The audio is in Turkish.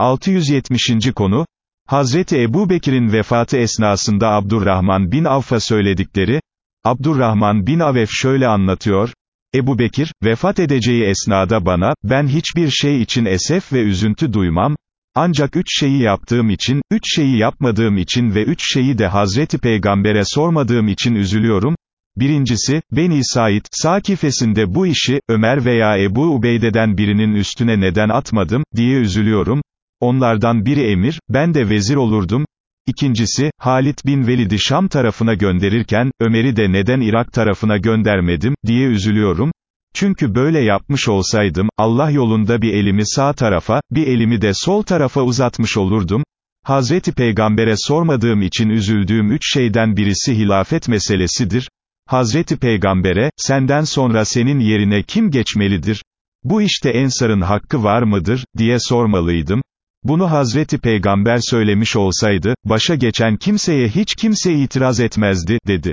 670. konu, Hazreti Ebu Bekir'in vefatı esnasında Abdurrahman bin Avf'a söyledikleri, Abdurrahman bin Avf şöyle anlatıyor, Ebu Bekir, vefat edeceği esnada bana, ben hiçbir şey için esef ve üzüntü duymam, ancak üç şeyi yaptığım için, üç şeyi yapmadığım için ve üç şeyi de Hazreti Peygamber'e sormadığım için üzülüyorum, Birincisi, Beni Said, Sakifesinde bu işi, Ömer veya Ebu Ubeyde'den birinin üstüne neden atmadım, diye üzülüyorum. Onlardan biri emir, ben de vezir olurdum. İkincisi, Halit bin Velid'i Şam tarafına gönderirken, Ömer'i de neden Irak tarafına göndermedim, diye üzülüyorum. Çünkü böyle yapmış olsaydım, Allah yolunda bir elimi sağ tarafa, bir elimi de sol tarafa uzatmış olurdum. Hazreti Peygamber'e sormadığım için üzüldüğüm üç şeyden birisi hilafet meselesidir. Hazreti Peygamber'e, senden sonra senin yerine kim geçmelidir? Bu işte Ensar'ın hakkı var mıdır, diye sormalıydım. Bunu Hazreti Peygamber söylemiş olsaydı, başa geçen kimseye hiç kimse itiraz etmezdi, dedi.